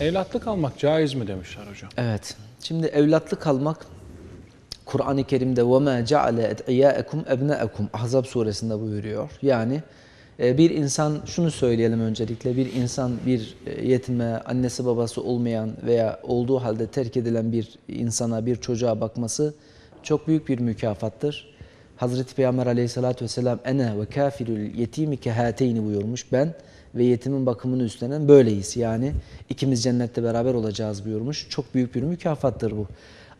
Evlatlık almak caiz mi demişler hocam? Evet. Şimdi evlatlık almak Kur'an-ı Kerim'de وَمَا جَعَلَ اَدْعِيَاءَكُمْ اَبْنَاءَكُمْ Ahzab suresinde buyuruyor. Yani e, bir insan, şunu söyleyelim öncelikle, bir insan bir e, yetime, annesi babası olmayan veya olduğu halde terk edilen bir insana, bir çocuğa bakması çok büyük bir mükafattır. Hazreti Peygamber aleyhissalatü vesselam ene ve kafirül yetimi kehateyni buyurmuş. Ben ve yetimin bakımını üstlenen böyleyiz. Yani ikimiz cennette beraber olacağız buyurmuş. Çok büyük bir mükafattır bu.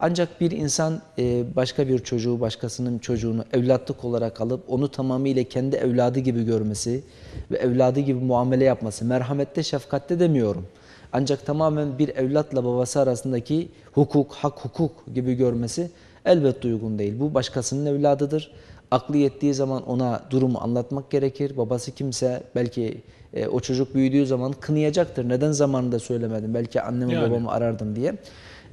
Ancak bir insan e, başka bir çocuğu, başkasının çocuğunu evlatlık olarak alıp onu tamamıyla kendi evladı gibi görmesi ve evladı gibi muamele yapması, merhamette, şefkatte demiyorum. Ancak tamamen bir evlatla babası arasındaki hukuk, hak hukuk gibi görmesi elbette uygun değil. Bu başkasının evladıdır. Aklı yettiği zaman ona durumu anlatmak gerekir. Babası kimse belki e, o çocuk büyüdüğü zaman kınayacaktır. Neden zamanında söylemedim? Belki annemi Yani. babamı arardım diye.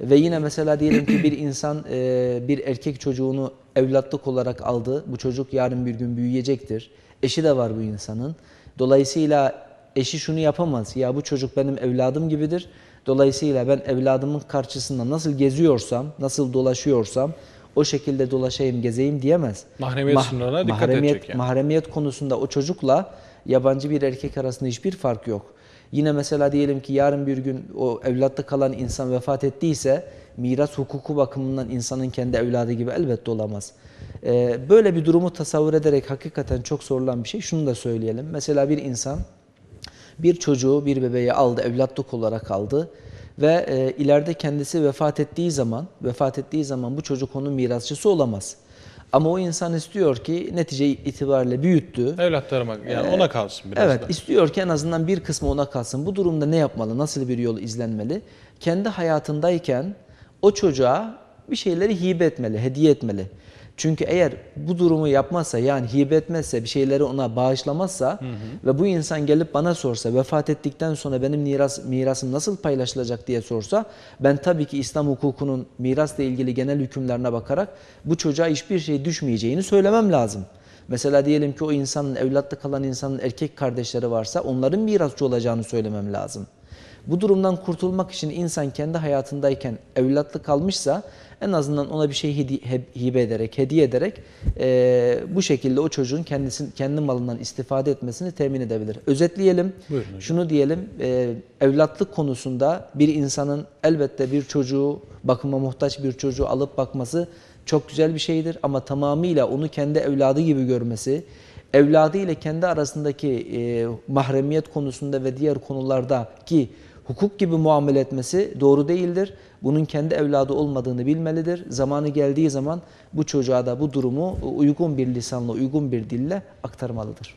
Ve yine mesela diyelim ki bir insan e, bir erkek çocuğunu evlatlık olarak aldı. Bu çocuk yarın bir gün büyüyecektir. Eşi de var bu insanın. Dolayısıyla eşi şunu yapamaz. Ya bu çocuk benim evladım gibidir. Dolayısıyla ben evladımın karşısında nasıl geziyorsam, nasıl dolaşıyorsam o şekilde dolaşayım, gezeyim diyemez. Mahremiyet sınırlarına dikkat mahremiyet, edecek yani. Mahremiyet konusunda o çocukla yabancı bir erkek arasında hiçbir fark yok. Yine mesela diyelim ki yarın bir gün o evlatta kalan insan vefat ettiyse miras hukuku bakımından insanın kendi evladı gibi elbette olamaz. Ee, böyle bir durumu tasavvur ederek hakikaten çok sorulan bir şey. Şunu da söyleyelim. Mesela bir insan bir çocuğu, bir bebeği aldı, evlatlık olarak aldı ve e, ileride kendisi vefat ettiği zaman, vefat ettiği zaman bu çocuk onun mirasçısı olamaz. Ama o insan istiyor ki netice itibariyle büyüttü. Evlatlarıma yani ona kalsın biraz Evet, da. istiyor ki en azından bir kısmı ona kalsın. Bu durumda ne yapmalı? Nasıl bir yol izlenmeli? Kendi hayatındayken o çocuğa bir şeyleri hibe etmeli, hediye etmeli. Çünkü eğer bu durumu yapmazsa yani hibe etmezse, bir şeyleri ona bağışlamazsa ve bu insan gelip bana sorsa vefat ettikten sonra benim miras, mirasım nasıl paylaşılacak diye sorsa ben tabii ki İslam hukukunun mirasla ilgili genel hükümlerine bakarak bu çocuğa hiçbir şey düşmeyeceğini söylemem lazım. Mesela diyelim ki o insanın evlatta kalan insanın erkek kardeşleri varsa onların mirasçı olacağını söylemem lazım. Bu durumdan kurtulmak için insan kendi hayatındayken evlatlık almışsa en azından ona bir şey hibe ederek, hediye ederek eee, bu şekilde o çocuğun kendisi, kendi malından istifade etmesini temin edebilir. Özetleyelim, Buyurun şunu diyelim, eee, evlatlık konusunda bir insanın elbette bir çocuğu, bakıma muhtaç bir çocuğu alıp bakması çok güzel bir şeydir ama tamamıyla onu kendi evladı gibi görmesi, evladı ile kendi arasındaki e, mahremiyet konusunda ve diğer konulardaki hukuk gibi muamele etmesi doğru değildir. Bunun kendi evladı olmadığını bilmelidir. Zamanı geldiği zaman bu çocuğa da bu durumu uygun bir lisanla, uygun bir dille aktarmalıdır.